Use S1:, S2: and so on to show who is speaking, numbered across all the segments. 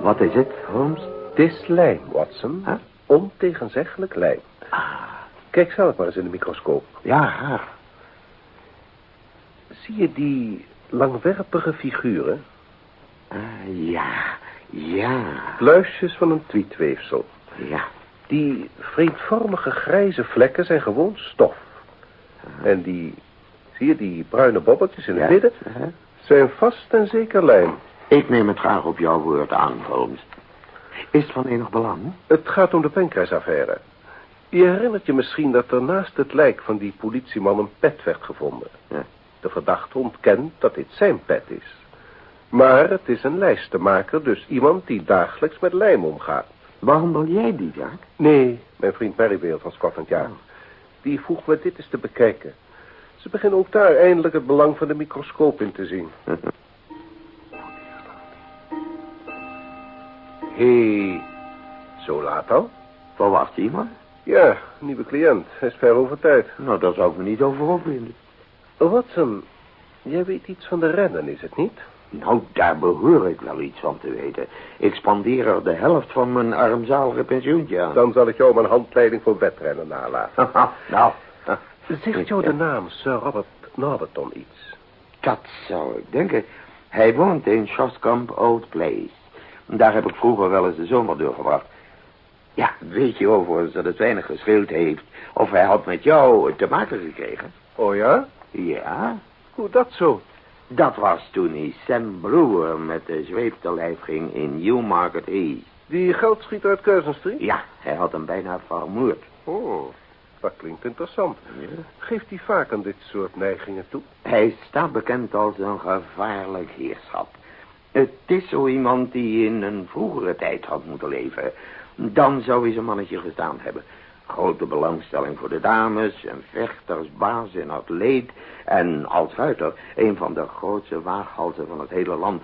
S1: Wat is het, Holmes?
S2: Het is lijm, Watson.
S1: Huh?
S2: Ontegenzeggelijk lijm.
S1: Ah,
S2: Kijk zelf maar eens in de microscoop.
S1: ja.
S2: Zie je die langwerpige figuren?
S1: Ah, ja, ja,
S2: Pluisjes van een tweetweefsel.
S1: ja.
S2: Die vreemdvormige grijze vlekken zijn gewoon stof. En die, zie je die bruine bobbeltjes in het
S1: Ja,
S2: midden? Zijn vast en zeker lijm.
S1: Ik neem het graag op jouw woord aan, Holmes. Is het van enig belang?
S2: Het gaat om de pancreasaffaire. Je herinnert je misschien dat er naast het lijk van die politieman een pet werd gevonden.
S1: Ja.
S2: De verdachte ontkent dat dit zijn pet is. Maar het is een lijstenmaker, dus iemand die dagelijks met lijm omgaat.
S1: Waarom wil jij die zaak?
S2: Nee, mijn vriend Merivale van Scotland Yard. Die vroeg me dit eens te bekijken. Ze beginnen ook daar eindelijk het belang van de microscoop in te zien. Hé, hey, zo laat al?
S1: Verwacht iemand?
S2: Ja, nieuwe cliënt. Hij is ver over tijd.
S1: Nou, daar zou ik me niet over opwinden.
S2: Watson, jij weet iets van de rennen, is het niet?
S1: Nou, daar behoor ik wel iets van te weten. Ik spandeer er de helft van mijn armzalige pensioentje aan.
S2: Dan zal ik jou mijn handleiding voor wedrennen nalaten.
S1: nou,
S2: Zegt jou de naam Sir Robert Norberton iets?
S1: dat zou ik denken. Hij woont in Shoscombe Old Place. Daar heb ik vroeger wel eens de zomer doorgebracht. Ja, weet je overigens dat het weinig gescheeld heeft... of hij had met jou te maken gekregen?
S2: Oh ja?
S1: Ja,
S2: Hoe dat zo?
S1: dat was toen hij Sam Brewer met de zweep te lijf ging in Newmarket East.
S2: Die geldschieter uit Curzon Street?
S1: Ja, hij had hem bijna vermoord.
S2: Oh, dat klinkt interessant. Geeft hij vaak aan dit soort neigingen toe?
S1: Hij staat bekend als een gevaarlijk heerschap. Het is zo iemand die in een vroegere tijd had moeten leven. Dan zou hij zijn mannetje gestaan hebben. Grote belangstelling voor de dames, een vechtersbaas en atleet... en als ruiter een van de grootste waaghalzen van het hele land.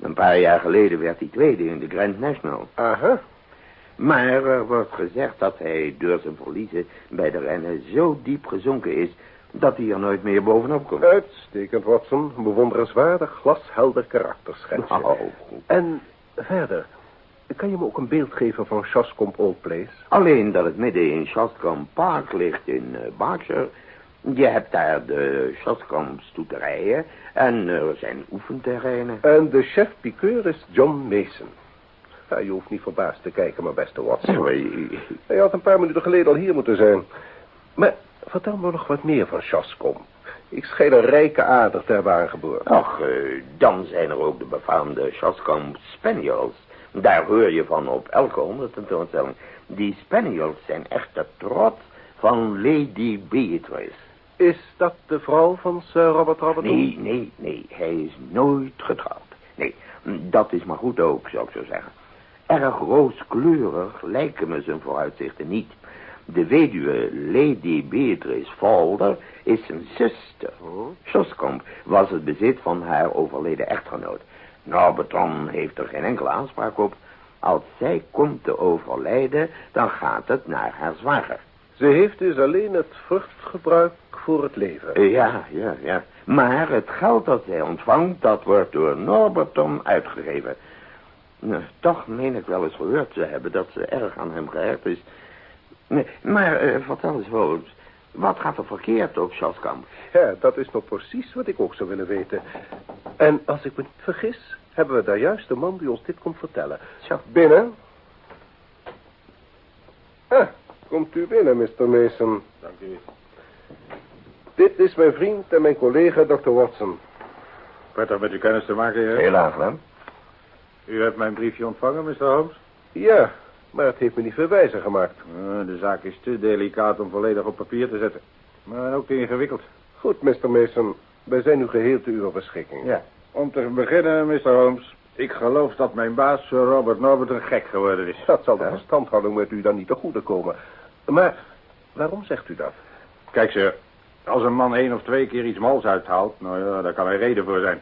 S1: Een paar jaar geleden werd hij tweede in de Grand National.
S2: Aha.
S1: Maar er wordt gezegd dat hij door zijn verliezen bij de rennen zo diep gezonken is... dat hij er nooit meer bovenop komt.
S2: Uitstekend, Watson. Bewonderenswaardig, glashelder karakterschets.
S1: Nou,
S2: En verder, kan je me ook een beeld geven van Shoscombe Old Place?
S1: Alleen dat het midden in Shotcombe Park ligt in uh, Berkshire. Je hebt daar de Shotcombe stoeterijen en er zijn oefenterreinen.
S2: En de chef-piqueur is John Mason. Ja, je hoeft niet verbaasd te kijken, mijn beste Watson. Hij had een paar minuten geleden al hier moeten zijn. Maar vertel me nog wat meer van Shoscombe. Ik schijn een rijke ader te hebben aangeboord.
S1: Ach, eh, dan zijn er ook de befaamde Shotcombe Spaniels. Daar hoor je van op elke ondertentoonstelling. Die Spaniels zijn echt de trots van Lady Beatrice.
S2: Is dat de vrouw van Sir Robert Robertson?
S1: Nee, nee, nee. Hij is nooit getrouwd. Nee, dat is maar goed ook, zou ik zo zeggen. Erg rooskleurig lijken me zijn vooruitzichten niet. De weduwe Lady Beatrice Falder is zijn zuster. Shoscombe was het bezit van haar overleden echtgenoot. Norberton heeft er geen enkele aanspraak op. Als zij komt te overlijden, dan gaat het naar haar zwager.
S2: Ze heeft dus alleen het vruchtgebruik voor het leven.
S1: Eh, Ja, ja, ja. Maar het geld dat zij ontvangt, dat wordt door Norberton uitgegeven. Nou, toch meen ik wel eens gehoord te hebben dat ze erg aan hem gehecht is. Nee, maar eh, vertel eens, Holmes, wat gaat er verkeerd op Shotkamp?
S2: Ja, dat is nog precies wat ik ook zou willen weten. En als ik me niet vergis, hebben we daar juist de man die ons dit komt vertellen.
S1: Zo.
S2: Binnen. Ah, komt u binnen, Mr. Mason.
S3: Dank u.
S2: Dit is mijn vriend en mijn collega, Dr. Watson.
S3: Prettig met u kennis te maken, heer.
S1: Heel aangenaam.
S3: U hebt mijn briefje ontvangen, Mr. Holmes?
S2: Ja, maar het heeft me niet veel wijzer gemaakt.
S3: Eh, de zaak is te delicaat om volledig op papier te zetten. Maar ook te ingewikkeld.
S2: Goed, Mr. Mason. Wij zijn nu geheel te uw beschikking.
S3: Ja. Om te beginnen, Mr. Holmes. Ik geloof dat mijn baas, Sir Robert Norbert, een gek geworden is.
S2: Dat zal de verstandhouding met u dan niet te goede komen. Maar waarom zegt u dat?
S3: Kijk, sir. Als een man één of twee keer iets mals uithaalt, nou ja, daar kan er reden voor zijn.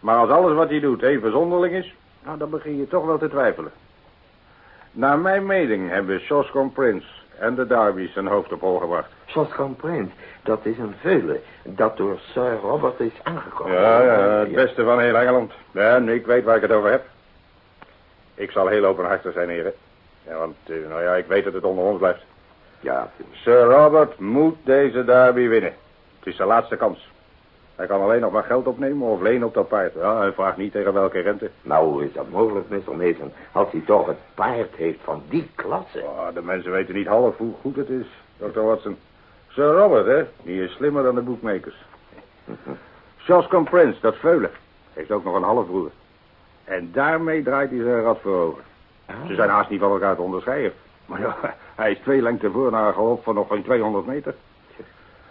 S3: Maar als alles wat hij doet even zonderling is, nou, dan begin je toch wel te twijfelen. Naar mijn mening hebben Shoscombe Prince en de Darby's een hoofd op hol gebracht.
S1: Shotkamp Prince, Dat is een veulen dat door Sir Robert is aangekomen.
S3: Ja, ja, het beste van heel Engeland. En ik weet waar ik het over heb. Ik zal heel openhartig zijn, heren. Ja, want, eh, nou ja, ik weet dat het onder ons blijft.
S1: Ja,
S3: Sir Robert moet deze derby winnen. Het is zijn laatste kans. Hij kan alleen nog maar geld opnemen of lenen op dat paard. Ja, hij vraagt niet tegen welke rente.
S1: nou hoe is dat mogelijk, Mr. Mason, als hij toch het paard heeft van die klasse.
S3: Oh, de mensen weten niet half hoe goed het is, Dr. Watson. Sir Robert, hè, die is slimmer dan de boekmakers. Shoscombe Prince, dat veulen, heeft ook nog een halfbroer. En daarmee draait hij zijn rat voor ogen. Ze zijn haast niet van elkaar te onderscheiden. Maar ja, hij is twee lengten voor naar een galop van nog geen 200 meter.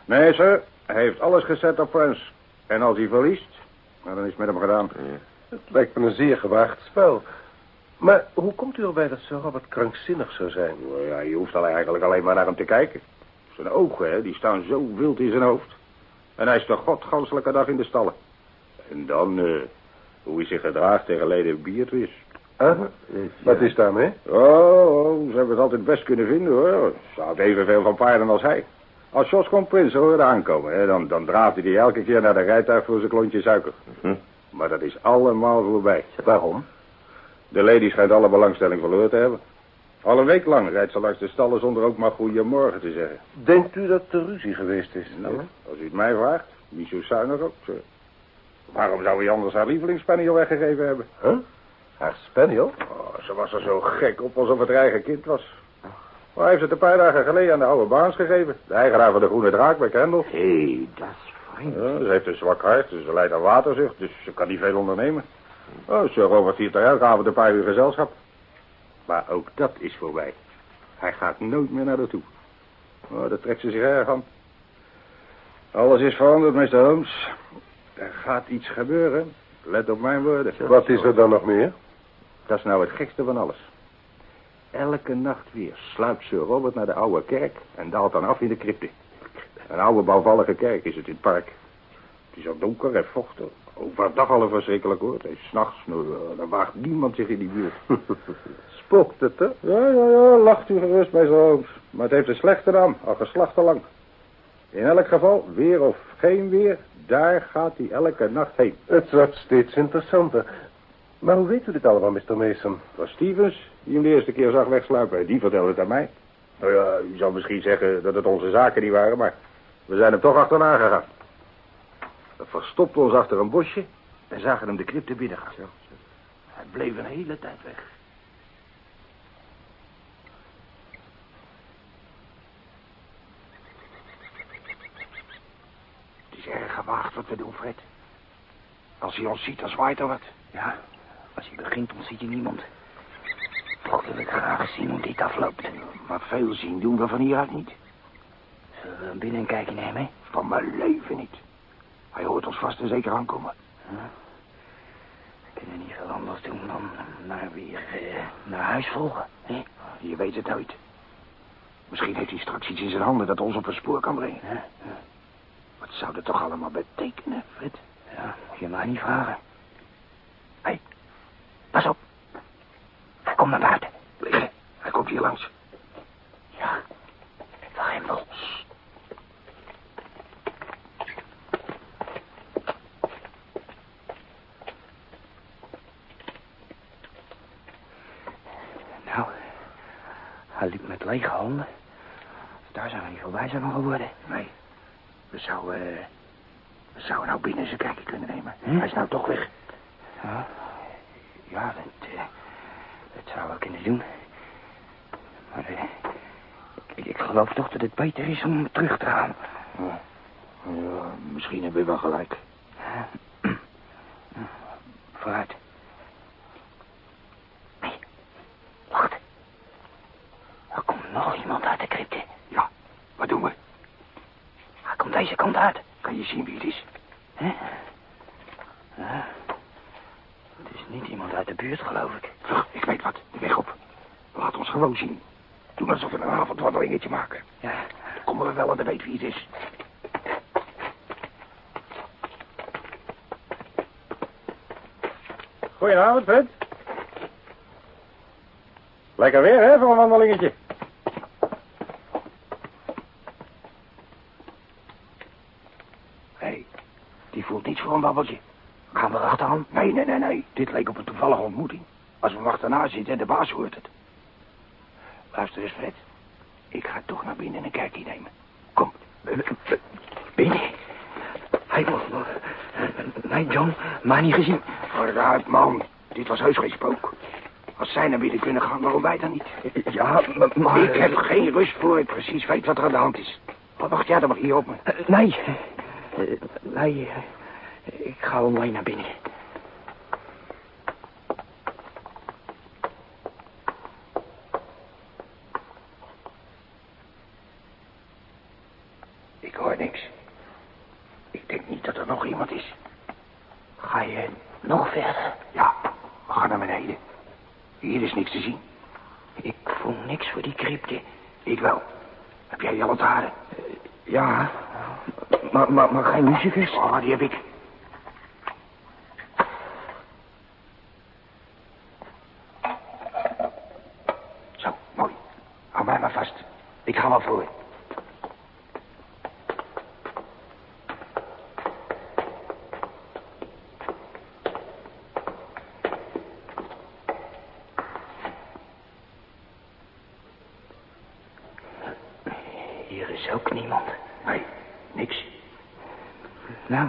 S3: Nee, sir, hij heeft alles gezet op Prince. En als hij verliest, nou, dan is het met hem gedaan.
S2: Het lijkt me een zeer gewaagd spel. Maar hoe komt u erbij dat Sir Robert krankzinnig zou zijn?
S3: Nou Ja, je hoeft al eigenlijk alleen maar naar hem te kijken. Zijn ogen, hè, die staan zo wild in zijn hoofd. En hij is de godganselijke dag in de stallen. En dan, eh, hoe hij zich gedraagt tegen Lady Beatrice.
S2: Huh? Wat is daarmee?
S3: Oh, oh, ze hebben het altijd best kunnen vinden, hoor. Ze had evenveel van paarden als hij. Als Shoscombe Prince hoorde aankomen, hè, dan, dan draafde hij elke keer naar de rijtuig voor zijn klontje suiker.
S1: Hm.
S3: Maar dat is allemaal voorbij.
S2: Waarom?
S3: De lady schijnt alle belangstelling verloren te hebben. Al een week lang rijdt ze langs de stallen zonder ook maar goeiemorgen te zeggen.
S2: Denkt u dat er ruzie geweest is?
S3: Nou, als u het mij vraagt, niet zo zuinig ook. Zo. Waarom zou hij anders haar lievelingsspaniel weggegeven hebben?
S2: Huh? Haar spaniel?
S3: Oh, ze was er zo gek op alsof het haar eigen kind was. Maar hij heeft het een paar dagen geleden aan de oude baans gegeven. De eigenaar van de Groene Draak bij Kendall.
S1: Hé, hey, dat is fijn.
S3: Ja, ze heeft een zwak hart, dus ze lijdt aan waterzucht, dus ze kan niet veel ondernemen. Oh, Sir Robert viert er elke avond een paar uur gezelschap. Maar ook dat is voorbij. Hij gaat nooit meer naar haar toe. Oh, dat trekt ze zich erg aan. Alles is veranderd, Mr. Holmes. Er gaat iets gebeuren. Let op mijn woorden.
S2: Wat is er dan nog meer?
S3: Dat is nou het gekste van alles. Elke nacht weer sluipt Sir Robert naar de oude kerk en daalt dan af in de crypte. Een oude bouwvallige kerk is het in het park. Het is al donker en vochtig. Overdag al een verschrikkelijk hoort. En s'nachts, nou, eh, dan waagt niemand zich in die buurt.
S2: Spookt het, hè?
S3: Ja, ja, ja, lacht u gerust bij zo'n Holmes. Maar het heeft een slechte naam, al geslachten lang. In elk geval, weer of geen weer, daar gaat hij elke nacht heen.
S2: Het wordt steeds interessanter. Maar hoe weet u dit allemaal, Mr. Mason?
S3: Het was Stevens die hem de eerste keer zag wegsluipen. Die vertelde het aan mij. Nou ja, u zou misschien zeggen dat het onze zaken niet waren, maar we zijn hem toch achterna gegaan. We verstopten ons achter een bosje en zagen hem de crypte binnengaan. Hij bleef een hele tijd weg. Het is erg gewaagd wat we doen, Fred. Als hij ons ziet, dan zwaait er wat.
S4: Ja, als hij begint, dan ziet hij niemand. Toch wil ik graag zien hoe dit afloopt.
S3: Maar veel zien doen we van hieruit niet.
S4: Zullen we hem binnen een kijkje nemen?
S3: Van mijn leven niet. Hij hoort ons vast en zeker aankomen.
S4: We kunnen niet veel anders doen dan naar weer eh, naar huis volgen. Hè?
S3: Je weet het nooit. Misschien heeft hij straks iets in zijn handen dat ons op een spoor kan brengen. Wat zou dat toch allemaal betekenen, Fred?
S4: ja, moet je mij niet vragen.
S3: Hé, hey,
S4: Pas op. Hij komt naar buiten.
S3: liggen. Hij komt hier langs.
S4: Ja, wel. Nou, hij liep met lege handen. Daar zijn we niet voorbij zijn geworden.
S3: Nee, we zouden... eh, we zouden nou binnen zijn kijkje kunnen nemen.
S4: Hm?
S3: Hij is nou toch weg.
S4: Ja, ja dat, eh, dat zou ik kunnen doen. Maar eh, ik, ik geloof toch dat het beter is om terug te gaan.
S3: Ja, ja, misschien hebben we wel gelijk.
S4: Vooruit. Nee, wacht. Er komt nog iemand uit de crypte.
S3: Ja, wat doen we?
S4: Hij komt deze kant uit.
S3: Kan je zien wie het is?
S4: Hè? Ja. Het is niet iemand uit de buurt, geloof ik.
S3: Vlug, ik weet wat. De weg op. Laat ons gewoon zien. Doe alsof we een avondwandelingetje maken.
S4: Ja,
S3: Dan komen we wel aan de weet wie het is. Goedenavond, Fred. Lekker weer, hè, voor een wandelingetje.
S4: Die voelt niets voor een babbeltje. Nee. Dit leek op een toevallige ontmoeting. Als we hem achterna zitten en de baas hoort het. Luister eens, Fred. Ik ga toch naar binnen een kijkje nemen. Kom. Binnen? Hij wordt... Nee, John. Maar niet gezien. Vooruit, man. Dit was heus geen spook. Als zij naar binnen kunnen gaan, waarom wij dan niet? Ja, maar... Ik heb geen rust voor ik precies weet wat er aan de hand is. Wat wacht jij dan maar hier op me? Nee. Nee, ik ga alleen naar binnen. Ik hoor niks. Ik denk niet dat er nog iemand is. Ga je nog verder? Ja, we gaan naar beneden. Hier is niks te zien. Ik voel niks voor die crypte. Ik wel. Heb jij je lantaarn? ja, maar, maar, maar geen muzikus? Oh, die heb ik. Zo, mooi. Hou mij maar vast. Ik ga wel voor. Hier is ook niemand. Nou,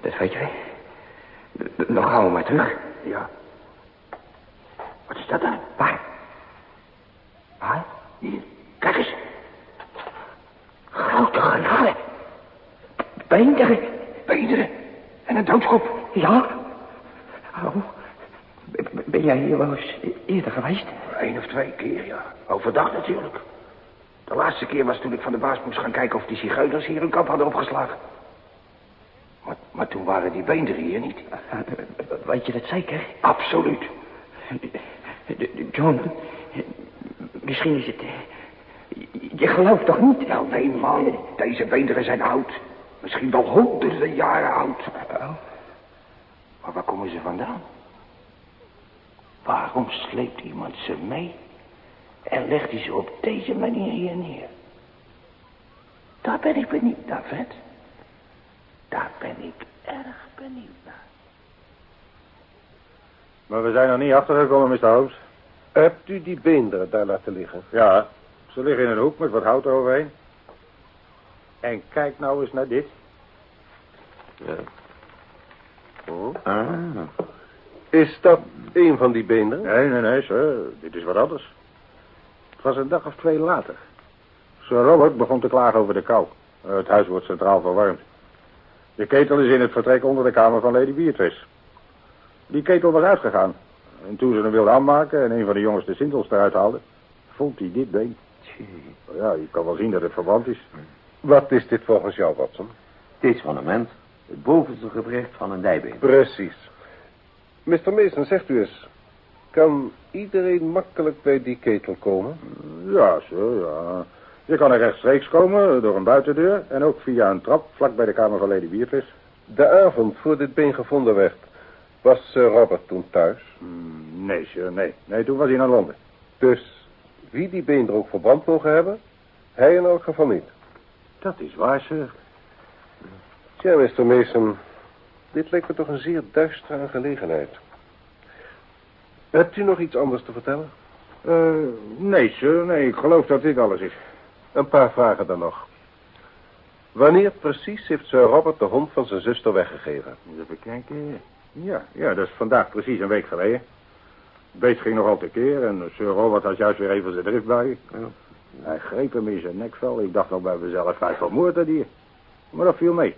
S4: dat weet jij. Dan gaan we maar terug. Ja. Wat is dat dan? Waar? Waar? Hier, kijk eens. Grote genade. Beenderen. Beenderen. En een doodschop. Ja. Oh. Ben jij hier wel eens eerder geweest? Eén of twee keer, ja. Overdag natuurlijk. De laatste keer was toen ik van de baas moest gaan kijken of die zigeuners hier een kamp hadden opgeslagen. Waren die beenderen hier niet. Weet je dat zeker? Absoluut. John, misschien is het... Je gelooft toch niet? Nou, nee, man. Deze beenderen zijn oud. Misschien wel honderden jaren oud. Maar waar komen ze vandaan? Waarom sleept iemand ze mee en legt hij ze op deze manier hier neer? Daar ben ik benieuwd naar, Fred. Daar ben ik erg benieuwd naar.
S3: Maar we zijn er niet achtergekomen, Mr. Holmes.
S2: Hebt u die beenderen daar laten liggen?
S3: Ja, ze liggen in een hoek met wat hout eroverheen. En kijk nou eens naar dit.
S1: Ja.
S2: Oh.
S1: Ah.
S2: Is dat een van die beenderen?
S3: Nee, nee, nee, sir. Dit is wat anders. Het was een dag of twee later. Sir Robert begon te klagen over de kou. Het huis wordt centraal verwarmd. De ketel is in het vertrek onder de kamer van Lady Beatrice. Die ketel was uitgegaan. En toen ze hem wilde aanmaken en een van de jongens de sintels eruit haalde, vond hij dit been. Ja, je kan wel zien dat het verbrand is.
S2: Wat is dit volgens jou, Watson?
S1: Dit is ornament. Het bovenste gebrecht van een dijbeen.
S2: Precies. Mr. Mason, zegt u eens. Kan iedereen makkelijk bij die ketel komen?
S3: Ja, sir, ja. Je kan er rechtstreeks komen door een buitendeur en ook via een trap vlak bij de kamer van Lady Beatrice.
S2: De avond voor dit been gevonden werd, was Sir Robert toen thuis.
S3: Hmm, nee, sir, nee. Nee, toen was hij naar Londen.
S2: Dus wie die beenderen ook verbrand mogen hebben, hij in elk geval niet.
S3: Dat is waar, sir.
S2: Tja, Mr. Mason, dit lijkt me toch een zeer duistere aangelegenheid. Hebt u nog iets anders te vertellen?
S3: Eh, nee, sir, nee. Ik geloof dat dit alles is.
S2: Een paar vragen dan nog. Wanneer precies heeft Sir Robert de hond van zijn zuster weggegeven?
S3: Even kijken. Ja, ja, dat is vandaag precies een week geleden. Het beest ging nogal tekeer en Sir Robert had juist weer even zijn drift bij. Hij greep hem in zijn nekvel. Ik dacht nog bij mezelf, hij vermoordt dat dier. Maar dat viel mee.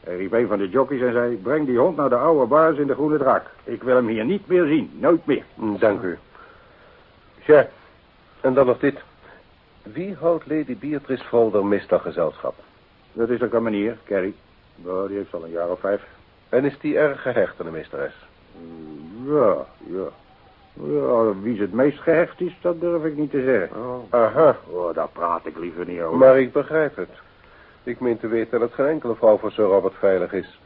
S3: Hij riep een van de jockeys en zei, breng die hond naar de oude baas in de Groene Draak. Ik wil hem hier niet meer zien, nooit meer.
S2: Dank u. Ja, en dan nog dit. Wie houdt Lady Beatrice Volder meestal gezelschap?
S3: Dat is ook een manier, Carrie. Nou, die heeft al een jaar of vijf.
S2: En is die erg gehecht aan de meesteres?
S3: Ja, ja. Ja, wie ze het meest gehecht is, dat durf ik niet te zeggen.
S2: Aha,
S3: Oh, daar praat ik liever niet over.
S2: maar ik begrijp het. Ik meen te weten dat geen enkele vrouw voor Sir Robert veilig is.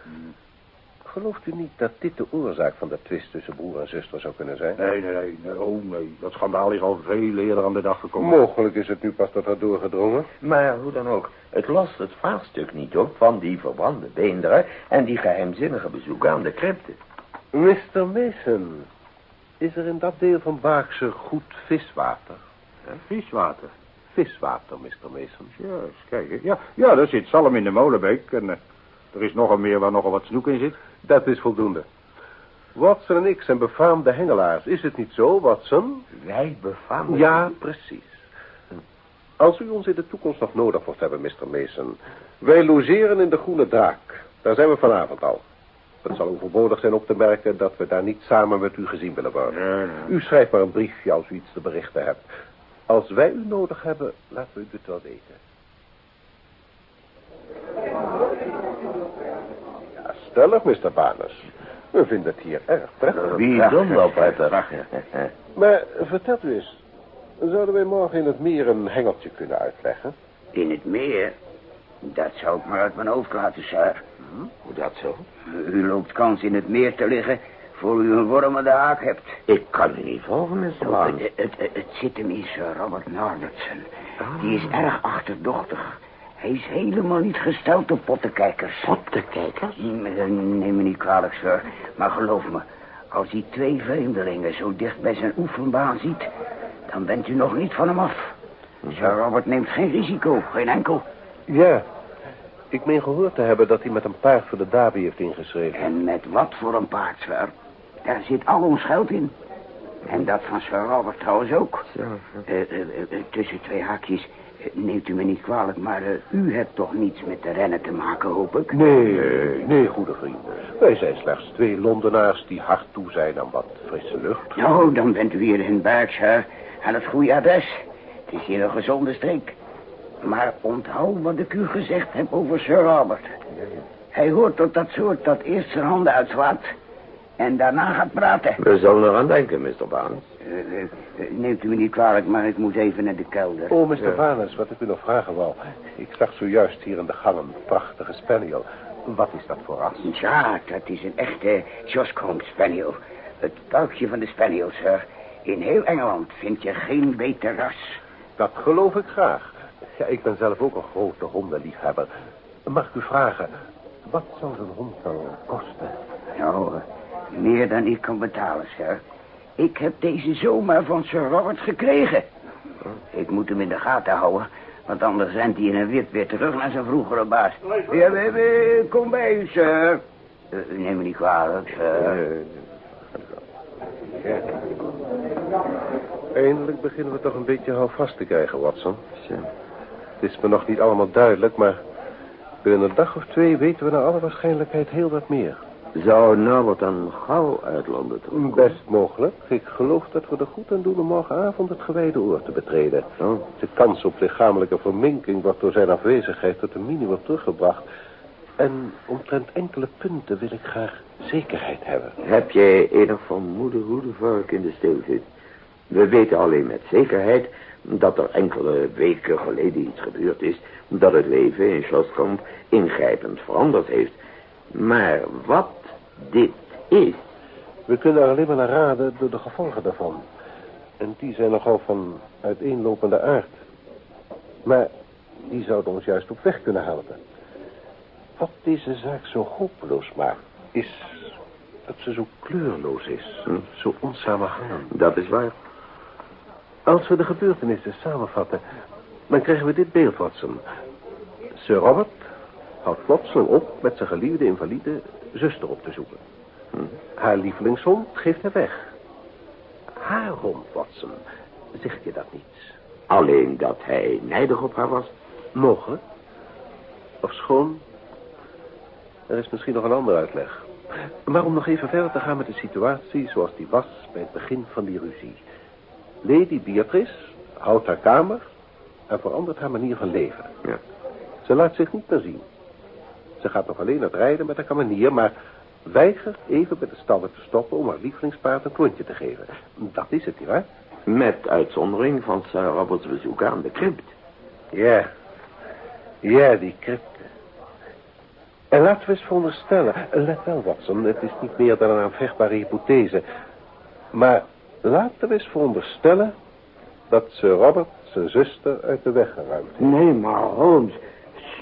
S2: Gelooft u niet dat dit de oorzaak van de twist tussen broer en zuster zou kunnen zijn?
S3: Nee, nee, nee, nee, oh nee. Dat schandaal is al veel eerder aan de dag gekomen.
S2: Mogelijk is het nu pas tot haar doorgedrongen.
S1: Maar hoe dan ook, het lost het vraagstuk niet op van die verbrande beenderen en die geheimzinnige bezoeken aan de crypte.
S2: Mr. Mason, is er in dat deel van Baakse goed viswater?
S3: Viswater.
S2: Viswater, Mr. Mason.
S3: Ja, eens kijken. Ja, ja, daar zit zalm in de molenbeek. En eh, er is nog een meer waar nogal wat snoek in zit.
S2: Dat is voldoende. Watson en ik zijn befaamde hengelaars. Is het niet zo, Watson?
S1: Wij befamen...
S2: Ja, precies. Als u ons in de toekomst nog nodig wordt hebben, Mr. Mason. Wij logeren in de Groene Draak. Daar zijn we vanavond al. Het zal overbodig zijn op te merken dat we daar niet samen met u gezien willen worden.
S3: Nee, nee.
S2: U schrijft maar een briefje als u iets te berichten hebt. Als wij u nodig hebben, laten we u dit wel weten. Stellig, Mr. Barnes. We vinden het hier erg prettig.
S1: Bijzonder prettig.
S2: Maar vertelt u eens, zouden wij morgen in het meer een hengeltje kunnen uitleggen?
S5: In het meer? Dat zou ik maar uit mijn hoofd laten, sir.
S1: Hoe dat zo?
S5: U loopt kans in het meer te liggen voor u een worm aan de haak hebt.
S1: Ik kan u niet volgen, Mr.
S5: Het,
S1: Barnes.
S5: het, het, het zit hem in Sir Robert Norbertson. Die is erg achterdochtig. Hij is helemaal niet gesteld op pottenkijkers.
S1: Pottenkijkers?
S5: Neem me niet kwalijk, sir. Maar geloof me, als hij twee vreemdelingen zo dicht bij zijn oefenbaan ziet... dan bent u nog niet van hem af. Sir Robert neemt geen risico, geen enkel.
S2: Ja, ik meen gehoord te hebben dat hij met een paard voor de Derby heeft ingeschreven.
S5: En met wat voor een paard, sir? Daar zit al ons geld in. En dat van Sir Robert trouwens ook.
S1: Zo,
S5: Eh, eh, eh, eh, tussen twee haakjes, neemt u me niet kwalijk... maar eh, u hebt toch niets met de rennen te maken, hoop ik?
S2: Nee, nee, goede vriend. Wij zijn slechts twee Londenaars die hard toe zijn aan wat frisse lucht.
S5: Nou, dan bent u hier in Berkshire aan het goede adres. Het is hier een gezonde streek. Maar onthoud wat ik u gezegd heb over Sir Robert. Hij hoort tot dat soort dat eerst zijn handen uitslaat... en daarna gaat praten.
S1: We zullen eraan denken, Mr. Barnes.
S5: Eh, eh, neemt u me niet kwalijk, maar ik moet even naar de kelder.
S2: Oh, Mr. Vanus, wat ik u nog vragen wou. Ik zag zojuist hier in de gang een prachtige spaniel. Wat is dat voor ras?
S5: Ja, dat is een echte Joscombe Spaniel. Het buikje van de Spaniel, sir. In heel Engeland vind je geen beter ras.
S2: Dat geloof ik graag. Ja, ik ben zelf ook een grote hondenliefhebber. Mag ik u vragen, wat zou zo'n hond dan kosten?
S5: Nou, eh, meer dan ik kan betalen, sir. Ik heb deze zomaar van Sir Robert gekregen. Ik moet hem in de gaten houden, want anders rent hij in een wip weer terug naar zijn vroegere baas. Ja, we- we- kom bij u, sir. Eh, neem me niet kwalijk, sir.
S2: Ja. Eindelijk beginnen we toch een beetje houvast te krijgen, Watson. Het is me nog niet allemaal duidelijk, maar binnen een dag of twee weten we naar alle waarschijnlijkheid heel wat meer.
S1: Zou Norbert dan gauw uit Londen terugkomen?
S2: Best mogelijk. Ik geloof dat we er goed aan doen om morgenavond het gewijde oor te betreden.
S1: Oh.
S2: De kans op lichamelijke verminking wordt door zijn afwezigheid tot een minimum teruggebracht. En omtrent enkele punten wil ik graag zekerheid hebben.
S1: Heb jij enig vermoeden hoe de vark in de steel zit? We weten alleen met zekerheid dat er enkele weken geleden iets gebeurd is... dat het leven in Schlosskamp ingrijpend veranderd heeft. Maar wat dit is...
S2: We kunnen er alleen maar naar raden door de gevolgen daarvan. En die zijn nogal van uiteenlopende aard. Maar die zouden ons juist op weg kunnen helpen. Wat deze zaak zo hopeloos maakt, is dat ze zo kleurloos is.
S1: Hm.
S2: Zo onsamenhangend.
S1: Dat is waar.
S2: Als we de gebeurtenissen samenvatten, dan krijgen we dit beeld, Watson. Sir Robert houdt plotseling op met zijn geliefde invalide zuster op te zoeken.
S1: Hm.
S2: Haar lievelingshond geeft hij weg. Haar hond, Watson, zeg je dat niet?
S1: Alleen dat hij nijdig op haar was.
S2: Mogelijk. Of schoon. Er is misschien nog een andere uitleg. Maar om nog even verder te gaan met de situatie zoals die was bij het begin van die ruzie. Lady Beatrice houdt haar kamer en verandert haar manier van leven.
S1: Ja.
S2: Ze laat zich niet meer zien. Ze gaat nog alleen het rijden met haar kamenier, maar weigert even bij de stallen te stoppen om haar lievelingspaard een klontje te geven. Dat is het, nietwaar?
S1: Met uitzondering van Sir Roberts bezoek aan de crypt.
S2: Ja. Ja, die crypte. En laten we eens veronderstellen... Let wel, Watson, het is niet meer dan een aanvechtbare hypothese. Maar laten we eens veronderstellen... dat Sir Robert zijn zuster uit de weg geruimd heeft.
S1: Nee, maar Holmes,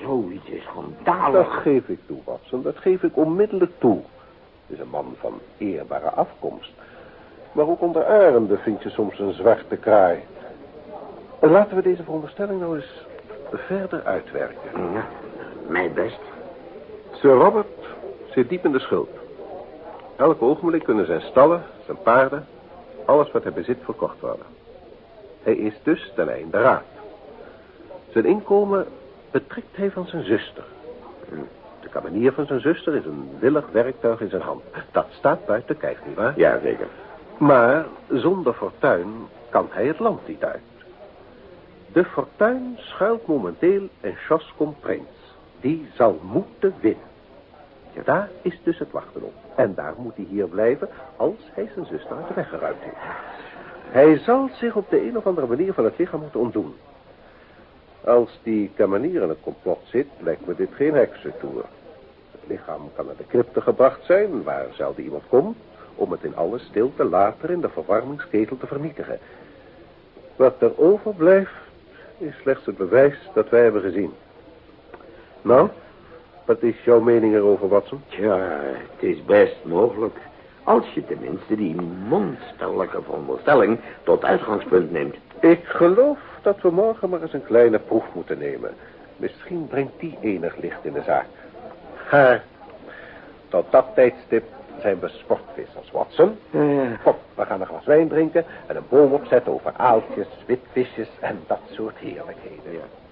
S1: zoiets is
S2: Dat
S1: schandalig.
S2: geef ik toe, Watson. Dat geef ik onmiddellijk toe. Het is een man van eerbare afkomst. Maar ook onder arenden vind je soms een zwarte kraai. En laten we deze veronderstelling nou eens verder uitwerken.
S1: Ja, mij best.
S2: Sir Robert zit diep in de schuld. Elk ogenblik kunnen zijn stallen, zijn paarden, alles wat hij bezit verkocht worden. Hij is dus ten einde raad. Zijn inkomen betrekt hij van zijn zuster. De kamenier van zijn zuster is een willig werktuig in zijn hand. Dat staat buiten kijf, nietwaar?
S1: Ja, zeker.
S2: Maar zonder fortuin kan hij het land niet uit. De fortuin schuilt momenteel in Chascombe Prins. Die zal moeten winnen. Ja, daar is dus het wachten op. En daar moet hij hier blijven als hij zijn zuster uit de weg geruimd heeft. Hij zal zich op de een of andere manier van het lichaam moeten ontdoen. Als die kamenier in het complot zit, lijkt me dit geen heksentoer. Het lichaam kan naar de crypte gebracht zijn, waar zelden iemand komt, om het in alle stilte later in de verwarmingsketel te vernietigen. Wat er overblijft, is slechts het bewijs dat wij hebben gezien. Nou, wat is jouw mening erover, Watson?
S1: Tja, het is best mogelijk. Als je tenminste die monsterlijke veronderstelling tot uitgangspunt neemt.
S2: Ik geloof dat we morgen maar eens een kleine proef moeten nemen. Misschien brengt die enig licht in de zaak. Ha, tot dat tijdstip zijn we sportvissers, Watson. Kom, we gaan een glas wijn drinken en een boom opzetten over aaltjes, witvisjes en dat soort heerlijkheden. Ja.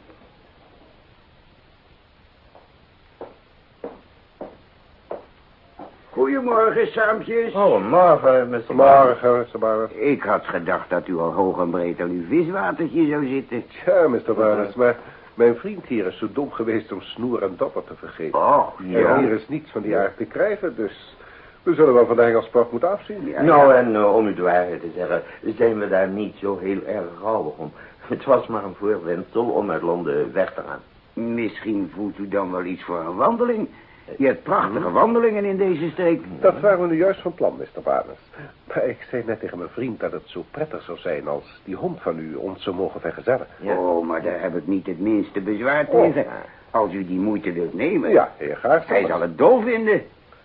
S5: Goedemorgen, Saampjes.
S1: Oh, morgen, Mr.
S2: Morgen, Mr. Barnes.
S5: Ik had gedacht dat u al hoog en breed aan uw viswatertje zou zitten.
S2: Ja, Mr. Barnes, maar mijn vriend hier is zo dom geweest om snoer en dopper te vergeten.
S5: Oh,
S2: En hier is niets van die aard te krijgen, dus we zullen wel van de Engelsport moeten afzien.
S5: Ja,
S1: Nou, en eh, om u de waarheid te zeggen, zijn we daar niet zo heel erg rouwig om. Het was maar een voorwendsel om uit Londen weg te gaan.
S5: Misschien voelt u dan wel iets voor een wandeling. Je hebt prachtige wandelingen in deze streek.
S2: Dat waren we nu juist van plan, Mr. Barnes. Maar ik zei net tegen mijn vriend dat het zo prettig zou zijn als die hond van u ons zou mogen vergezellen.
S1: Ja.
S5: Oh, maar daar heb ik niet het minste bezwaar
S2: Oh.
S5: tegen. Als u die moeite wilt nemen.
S2: Ja, heel graag.
S5: Hij zal het dol vinden.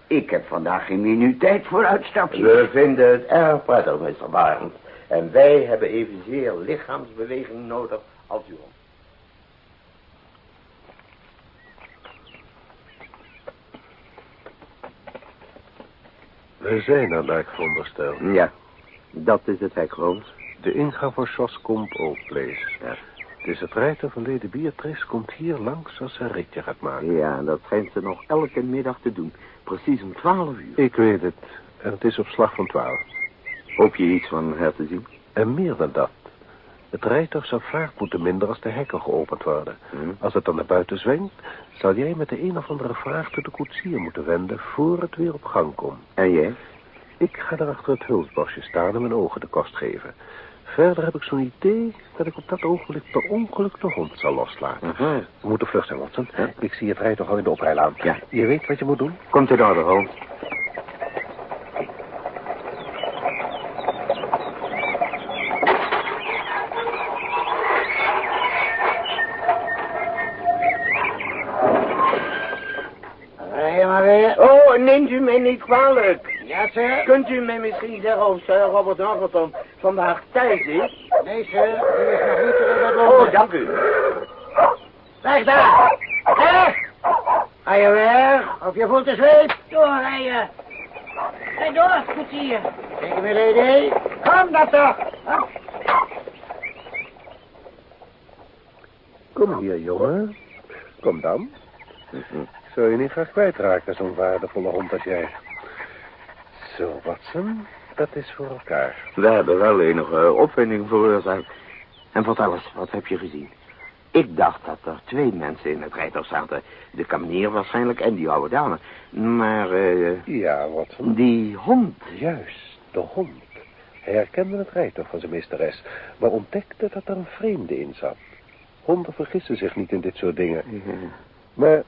S5: Ik heb vandaag geen minuut tijd voor uitstapjes.
S1: We vinden het erg prettig, Mr. Barnes. En wij hebben evenzeer lichaamsbeweging nodig als u.
S2: We zijn aan veronderstel.
S1: Ja, dat is het hek, Holmes.
S2: De ingang voor Chascombe Old Place.
S1: Ja.
S2: Dus het rijtuig van Lady Beatrice komt hier langs als ze een ritje gaat maken.
S1: Ja, en dat schijnt ze nog elke middag te doen. Precies om twaalf uur.
S2: Ik weet het. En het is op slag van twaalf.
S1: Hoop je iets van haar te zien?
S2: En meer dan dat. Het rijtuig zou vaart moeten minder als de hekken geopend worden.
S1: Hm.
S2: Als het dan naar buiten zwengt, zal jij met de een of andere vraag tot de koetsier moeten wenden voor het weer op gang komt.
S1: En jij?
S2: Ik ga daar achter het hulsbosje staan en mijn ogen de kost geven. Verder heb ik zo'n idee dat ik op dat ogenblik per ongeluk de hond zal loslaten.
S1: Aha.
S2: We moeten vlug zijn, Watson. Ik zie het rijtuig al in de oprijlaan.
S1: Ja.
S2: Je weet wat je moet doen?
S1: Komt in orde, Holmes.
S5: Ja, sir.
S1: Kunt u mij misschien zeggen of Sir Robert Norton vandaag thuis is?
S5: Nee, sir. U is nog niet terug uit
S1: Oh, dank u.
S5: Weg daar! Weg! Ga je weg, of je voelt de zweep. Doorrijden. Ga door, koetsier. Kijk me, lady. Kom dat toch. Kom.
S2: Kom hier, jongen. Kom dan. Zou je niet graag kwijtraken, zo'n waardevolle hond als jij? Zo, Watson, dat is voor elkaar.
S1: We hebben wel enige opwinding veroorzaakt. En vertel eens, wat heb je gezien? Ik dacht dat er twee mensen in het rijtuig zaten. De kamenier waarschijnlijk en die oude dame. Maar, eh,
S2: Ja, Watson.
S1: die hond.
S2: Juist, de hond. Hij herkende het rijtuig van zijn meesteres, maar ontdekte dat er een vreemde in zat. Honden vergissen zich niet in dit soort dingen. Maar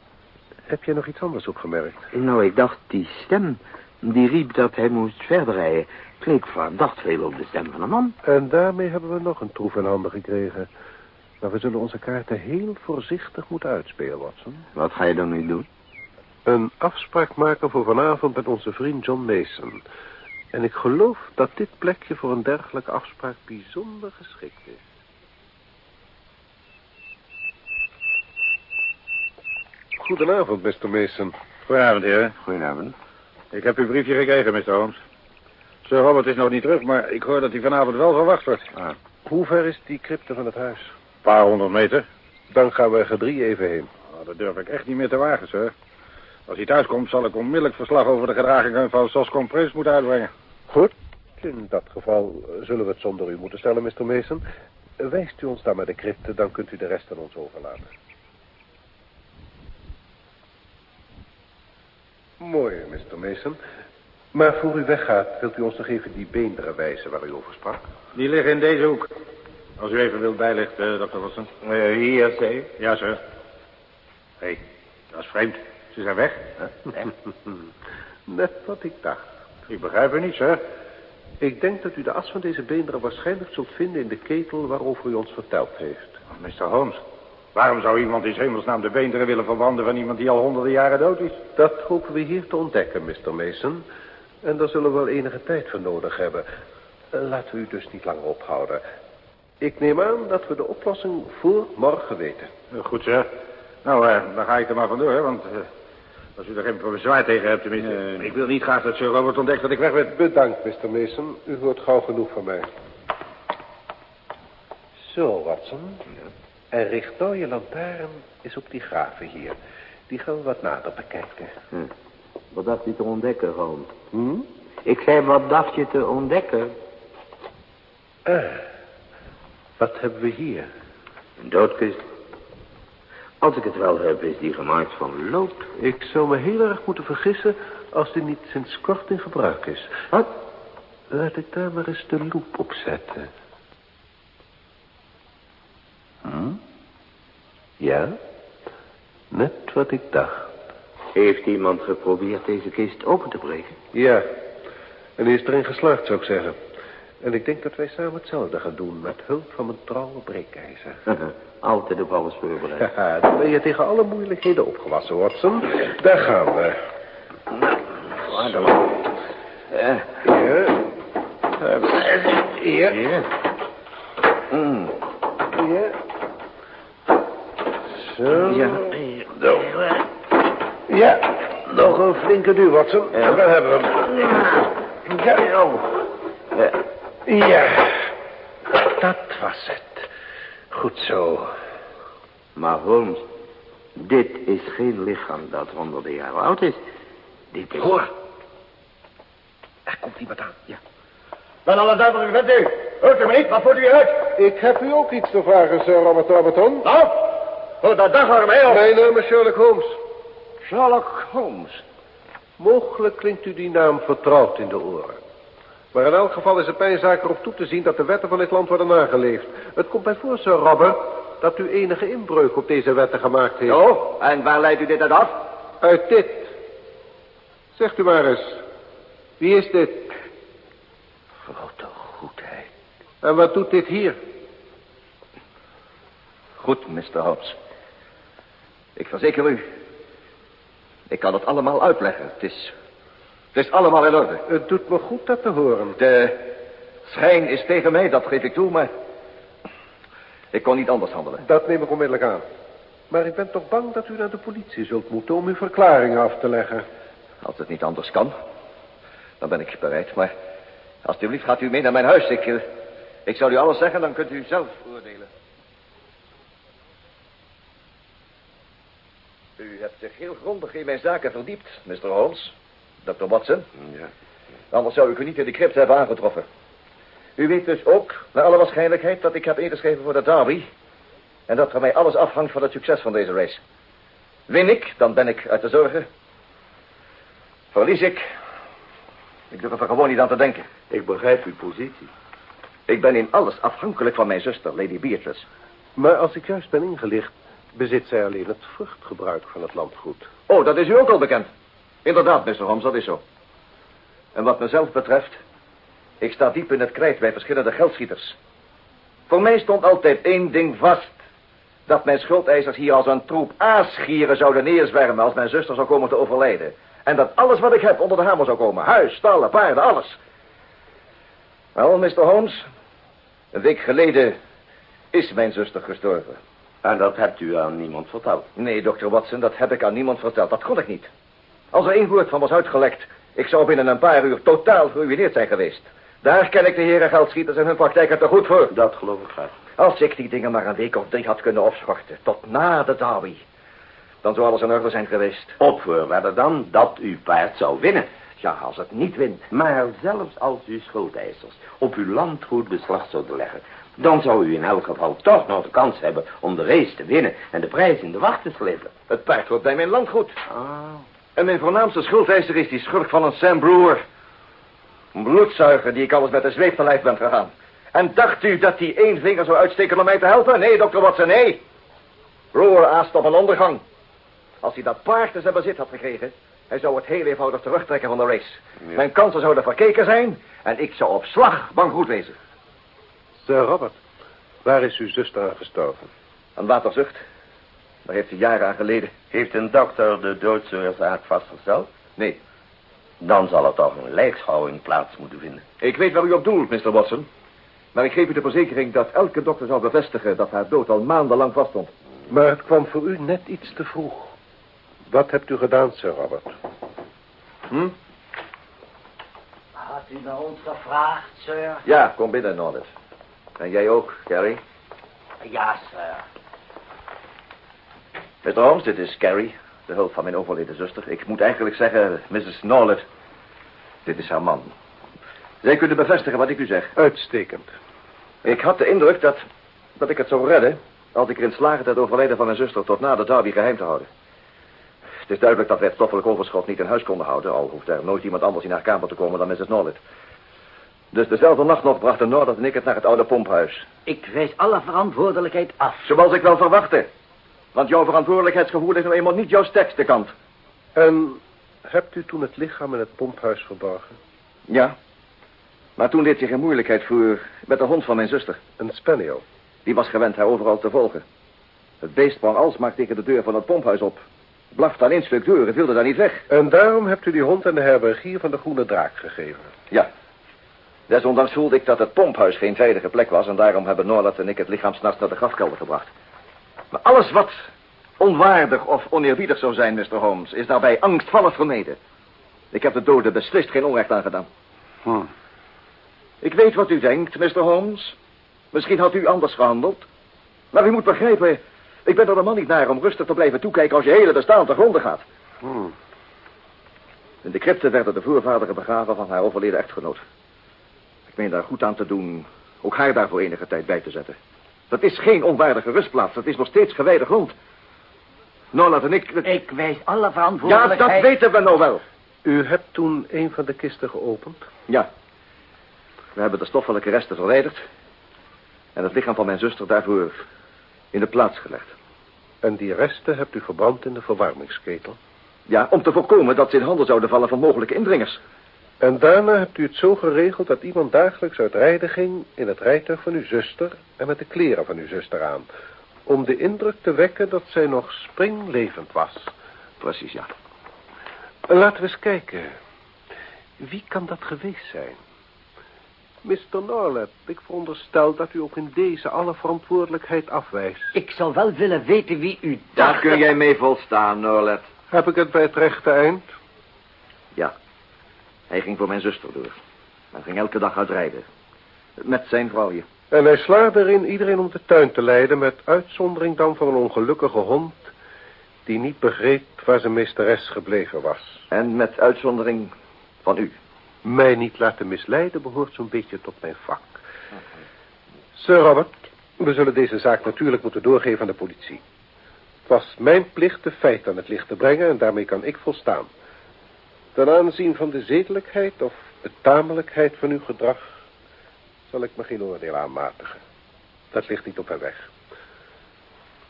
S2: Heb jij nog iets anders opgemerkt?
S1: Nou, ik dacht, die stem, die riep dat hij moest verder rijden. Kleek verdacht veel op de stem van een man.
S2: En daarmee hebben we nog een troef in handen gekregen. Maar we zullen onze kaarten heel voorzichtig moeten uitspelen, Watson.
S1: Wat ga je dan nu doen?
S2: Een afspraak maken voor vanavond met onze vriend John Mason. En ik geloof dat dit plekje voor een dergelijke afspraak bijzonder geschikt is. Goedenavond, Mr. Mason.
S3: Goedenavond, heren.
S1: Goedenavond.
S3: Ik heb uw briefje gekregen, Mr. Holmes. Sir Robert is nog niet terug, maar ik hoor dat hij vanavond wel verwacht wordt.
S1: Ah.
S2: Hoe ver is die crypte van het huis?
S3: Een paar honderd meter.
S2: Dan gaan we gedrie even heen.
S3: Nou, dat durf ik echt niet meer te wagen, sir. Als hij thuis komt, zal ik onmiddellijk verslag over de gedragingen van Soscom Prins moeten uitbrengen.
S2: Goed. In dat geval eh, zullen we het zonder u moeten stellen, Mr. Mason. Wijst u ons dan maar de crypte, dan kunt u de rest aan ons overlaten. Mooi, Mr. Mason. Maar voor u weggaat, wilt u ons nog even die beenderen wijzen waar u over sprak?
S3: Die liggen in deze hoek. Als u even wilt bijlichten, uh, dokter Watson.
S1: Uh, hier, zei
S3: Ja, sir. Hé, hey, dat is vreemd. Ze zijn weg.
S2: Net wat ik dacht.
S3: Ik begrijp u niet, sir.
S2: Ik denk dat u de as van deze beenderen waarschijnlijk zult vinden in de ketel waarover u ons verteld heeft.
S3: Mr. Holmes, waarom zou iemand in hemelsnaam de beenderen willen verbranden van iemand die al honderden jaren dood is?
S2: Dat hopen we hier te ontdekken, Mr. Mason. En daar zullen we wel enige tijd voor nodig hebben. Eh, Laten we u dus niet langer ophouden. Ik neem aan dat we de oplossing voor morgen weten.
S3: Uh, Goed, sir. Nou, eh, dan ga ik er maar vandoor, hè, want... eh, als u er geen bezwaar tegen hebt, tenminste... ik wil niet graag dat Sir Robert ontdekt dat ik weg ben.
S2: Bedankt, Mr. Mason. U hoort gauw genoeg van mij. Zo, Watson. En richt nou je lantaarn eens op die graven hier. Die gaan we wat nader bekijken.
S1: Hm. Wat dacht je te ontdekken, Holmes?
S2: Hm?
S1: Ik zei, wat dacht je te ontdekken?
S2: Ah, wat hebben we hier?
S1: Een doodkist. Als ik het wel heb, is die gemaakt van lood.
S2: Ik zou me heel erg moeten vergissen als die niet sinds kort in gebruik is.
S1: Wat?
S2: Laat ik daar maar eens de loep op zetten. Hm? Ja, net wat ik dacht.
S1: Heeft iemand geprobeerd deze kist open te breken?
S2: Ja, en die is erin geslaagd, zou ik zeggen. En ik denk dat wij samen hetzelfde gaan doen, met hulp van mijn trouwe breekijzer.
S1: Altijd op alles voorbereid.
S2: Haha, dan ben je tegen alle moeilijkheden opgewassen, Watson. Daar gaan we.
S1: Waar dan? Ja.
S2: Hier. Hier.
S1: Hier.
S2: Zo.
S1: Ja.
S2: Zo. Ja, nog een flinke duw, Watson.
S1: Ja.
S2: Daar hebben we hem. Ja.
S1: Ja.
S2: Ja, dat was het. Goed zo.
S1: Maar Holmes, dit is geen lichaam dat honderden jaren oud is. Dit is...
S2: Hoor. Er komt iemand aan. Ja.
S3: Dan alle duivelen bent u. Hoort u me niet? Wat voert u hier uit?
S2: Ik heb u ook iets te vragen, Sir Robert Orberton.
S3: Nou? Goed, dat dag mee, of?
S2: Mijn naam is Sherlock Holmes.
S1: Sherlock Holmes.
S2: Mogelijk klinkt u die naam vertrouwd in de oren. Maar in elk geval is het mijn zaak erop toe te zien dat de wetten van dit land worden nageleefd. Het komt mij voor, Sir Robert, dat u enige inbreuk op deze wetten gemaakt heeft.
S1: Zo, en waar leidt u dit uit af?
S2: Uit dit. Zegt u maar eens. Wie is dit?
S1: Grote goedheid.
S2: En wat doet dit hier?
S6: Goed, Mr. Holmes. Ik verzeker u. Ik kan het allemaal uitleggen. Het is. Het is allemaal in orde.
S2: Het doet me goed dat te horen.
S6: De schijn is tegen mij, dat geef ik toe, maar. Ik kon niet anders handelen.
S2: Dat neem ik onmiddellijk aan. Maar ik ben toch bang dat u naar de politie zult moeten om uw verklaringen af te leggen.
S6: Als het niet anders kan, dan ben ik bereid. Maar alsjeblieft gaat u mee naar mijn huis. Ik, eh, ik zal u alles zeggen, dan kunt u zelf U hebt zich heel grondig in mijn zaken verdiept, Mr. Holmes. Dr. Watson.
S1: Ja.
S6: Anders zou ik u niet in de crypt hebben aangetroffen. U weet dus ook, naar alle waarschijnlijkheid, dat ik heb ingeschreven voor de derby. En dat van mij alles afhangt van het succes van deze race. Win ik, dan ben ik uit de zorgen. Verlies ik, ik durf er gewoon niet aan te denken.
S1: Ik begrijp uw positie.
S6: Ik ben in alles afhankelijk van mijn zuster, Lady Beatrice.
S2: Maar als ik juist ben ingelicht, bezit zij alleen het vruchtgebruik van het landgoed.
S6: Oh, dat is u ook al bekend. Inderdaad, Mr. Holmes, dat is zo. En wat mezelf betreft, ik sta diep in het krijt bij verschillende geldschieters. Voor mij stond altijd één ding vast. Dat mijn schuldeisers hier als een troep aasgieren zouden neerzwermen als mijn zuster zou komen te overlijden. En dat alles wat ik heb onder de hamer zou komen. Huis, stallen, paarden, alles. Wel, Mr. Holmes, een week geleden is mijn zuster gestorven.
S1: En dat hebt u aan niemand verteld.
S6: Nee, dokter Watson, dat heb ik aan niemand verteld. Dat kon ik niet. Als er één woord van was uitgelekt, ik zou binnen een paar uur totaal geruineerd zijn geweest. Daar ken ik de heren geldschieters en hun praktijken te goed voor.
S1: Dat geloof ik graag.
S6: Als ik die dingen maar een week of drie had kunnen opschorten, tot na de derby, dan zou alles in orde zijn geweest.
S1: Op voorwaarde dan dat uw paard zou winnen.
S6: Ja, als het niet wint.
S1: Maar zelfs als uw schuldeisers op uw landgoed beslag zouden leggen... dan zou u in elk geval toch nog de kans hebben om de race te winnen... en de prijs in de wacht te slippen.
S6: Het paard wordt bij mijn landgoed.
S1: Ah.
S6: En mijn voornaamste schuldeiser is die schurk van een Sam Brewer. Een bloedzuiger die ik alles met de zweep te lijf ben gegaan. En dacht u dat hij één vinger zou uitsteken om mij te helpen? Nee, dokter Watson, nee. Brewer aast op een ondergang. Als hij dat paard in zijn bezit had gekregen... hij zou het heel eenvoudig terugtrekken van de race. Mijn kansen zouden verkeken zijn... en ik zou op slag bankroet wezen.
S2: Sir Robert, waar is uw zuster aan gestorven?
S6: Een waterzucht. Daar heeft hij jaren aan geleden.
S1: Heeft een dokter de doodsoorzaak vastgesteld?
S6: Nee,
S1: Dan zal er toch een lijkschouwing plaats moeten vinden.
S6: ik weet waar u op doelt, Mr. Watson. Maar ik geef u de verzekering dat elke dokter zal bevestigen... dat haar dood al maandenlang vaststond.
S2: Maar het kwam voor u net iets te vroeg. Wat hebt u gedaan, Sir Robert?
S6: Hm?
S5: Had u naar ons gevraagd, sir?
S6: Ja, kom binnen, Norris. En jij ook, Carrie?
S5: Ja, sir.
S6: Mr. Holmes, dit is Carrie, de hulp van mijn overleden zuster. Ik moet eigenlijk zeggen, Mrs. Norlet. Dit is haar man. Zij kunnen bevestigen wat ik u zeg.
S2: Uitstekend.
S6: Ik had de indruk dat, dat ik het zou redden... als ik erin slaagde het overlijden van mijn zuster tot na de derby geheim te houden. Het is duidelijk dat wij het stoffelijk overschot niet in huis konden houden... al hoeft er nooit iemand anders in haar kamer te komen dan Mrs. Norlet. Dus dezelfde nacht nog brachten Norlet en ik het naar het oude pomphuis.
S5: Ik wijs alle verantwoordelijkheid af.
S6: Zoals ik wel verwachtte. Want jouw verantwoordelijkheidsgevoel is nou eenmaal niet jouw sterkste kant.
S2: En hebt u toen het lichaam in het pomphuis verborgen?
S6: Ja. Maar toen deed zich een moeilijkheid voor met de hond van mijn zuster.
S2: Een spaniel.
S6: Die was gewend haar overal te volgen. Het beest sprong alsmaar tegen de deur van het pomphuis op. Blafte aan één stuk deur, het wilde daar niet weg.
S2: En daarom hebt u die hond aan de herbergier van de Groene Draak gegeven.
S6: Ja. Desondanks voelde ik dat het pomphuis geen veilige plek was... en daarom hebben Norlat en ik het lichaam s'nachts naar de grafkelder gebracht. Maar alles wat onwaardig of oneerbiedig zou zijn, Mr. Holmes... is daarbij angstvallig vermeden. Ik heb de doden beslist geen onrecht aangedaan.
S2: Hm.
S6: Ik weet wat u denkt, Mr. Holmes. Misschien had u anders gehandeld. Maar u moet begrijpen... ik ben er de man niet naar om rustig te blijven toekijken... als je hele bestaan te gronden gaat.
S2: Hm.
S6: In de crypte werden de voorvaderen begraven van haar overleden echtgenoot. Ik meen daar goed aan te doen... ook haar daar voor enige tijd bij te zetten. Dat is geen onwaardige rustplaats. Dat is nog steeds gewijde grond. Norland en ik...
S5: Ik wijs alle
S6: Ja,
S5: verantwoordelijkheid...
S6: dat weten we nou wel.
S2: U hebt toen een van de kisten geopend?
S6: Ja. We hebben de stoffelijke resten verwijderd. En het lichaam van mijn zuster daarvoor in de plaats gelegd.
S2: En die resten hebt u verbrand in de verwarmingsketel?
S6: Ja, om te voorkomen dat ze in handen zouden vallen van mogelijke indringers.
S2: En daarna hebt u het zo geregeld dat iemand dagelijks uit rijden ging in het rijtuig van uw zuster en met de kleren van uw zuster aan. Om de indruk te wekken dat zij nog springlevend was.
S6: Precies, ja.
S2: Laten we eens kijken. Wie kan dat geweest zijn? Mr. Norlet, ik veronderstel dat u ook in deze alle verantwoordelijkheid afwijst.
S5: Ik zou wel willen weten wie u
S6: Daar
S5: dacht...
S6: kun jij mee volstaan, Norlet.
S2: Heb ik het bij het rechte eind?
S6: Ja. Hij ging voor mijn zuster door. Hij ging elke dag uitrijden. Met zijn vrouwje.
S2: En hij slaagde erin iedereen om de tuin te leiden... met uitzondering dan van een ongelukkige hond... die niet begreep waar zijn meesteres gebleven was.
S6: En met uitzondering van u.
S2: Mij niet laten misleiden behoort zo'n beetje tot mijn vak. Sir Robert, we zullen deze zaak natuurlijk moeten doorgeven aan de politie. Het was mijn plicht de feiten aan het licht te brengen en daarmee kan ik volstaan. Ten aanzien van de zedelijkheid of betamelijkheid van uw gedrag zal ik me geen oordeel aanmatigen. Dat ligt niet op mijn weg.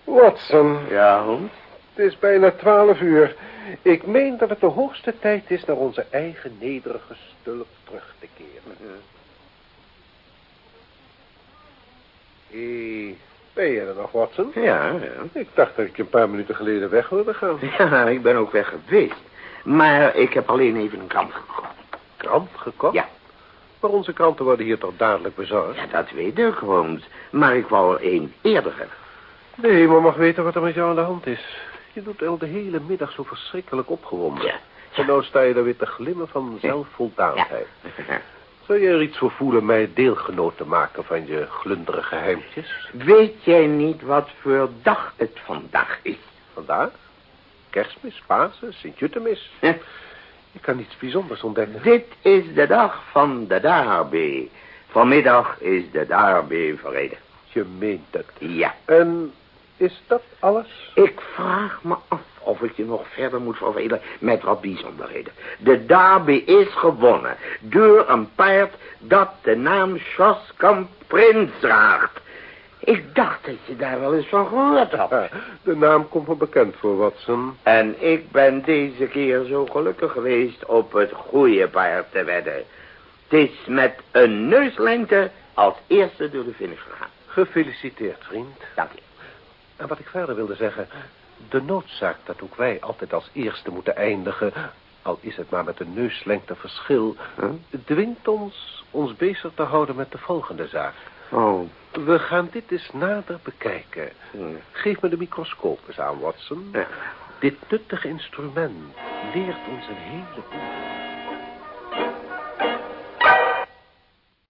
S2: Watson,
S1: Ja, hond?
S2: het is bijna twaalf uur. Ik meen dat het de hoogste tijd is naar onze eigen nederige stulp terug te keren. Hé, ben je er nog, Watson?
S1: Ja, ja.
S2: Ik dacht dat ik je een paar minuten geleden weg wilde gaan.
S1: Ja, ik ben ook weg geweest. Maar ik heb alleen even een krant gekocht.
S2: Krant gekocht?
S1: Ja.
S2: Maar onze kranten worden hier toch dadelijk bezorgd?
S1: Ja, dat weet ik, Holmes. Maar ik wou er één eerder hebben.
S2: De hemel mag weten wat er met jou aan de hand is. Je doet al de hele middag zo verschrikkelijk opgewonden.
S1: Ja.
S2: En nou sta je daar weer te glimmen van zelfvoldaanheid.
S1: Ja.
S2: Zou je er iets voor voelen mij deelgenoot te maken van je glundere geheimtjes?
S1: Weet jij niet wat voor dag het vandaag is?
S2: Vandaag? Kerstmis, Pasen, Sint-Jutemis. Ik kan niets bijzonders ontdekken.
S1: Dit is de dag van de Derby. Vanmiddag is de Derby verreden.
S2: Je meent het.
S1: Ja.
S2: En is dat alles?
S1: Ik vraag me af of ik je nog verder moet vervelen met wat bijzonderheden. De derby is gewonnen door een paard dat de naam Schoskamp Prins draagt. Ik dacht dat je daar wel eens van gehoord had.
S2: De naam komt me bekend voor, Watson.
S1: En ik ben deze keer zo gelukkig geweest op het goede paard te wedden. Het is met een neuslengte als eerste door de finish gegaan.
S2: Gefeliciteerd, vriend.
S1: Dank je.
S2: En wat ik verder wilde zeggen... de noodzaak dat ook wij altijd als eerste moeten eindigen... al is het maar met een neuslengte verschil...
S1: Huh?
S2: dwingt ons ons bezig te houden met de volgende zaak.
S1: Oh.
S2: We gaan dit eens nader bekijken.
S1: Hmm.
S2: Geef me de microscoop eens aan, Watson.
S1: Ja.
S2: Dit nuttige instrument leert ons een heleboel.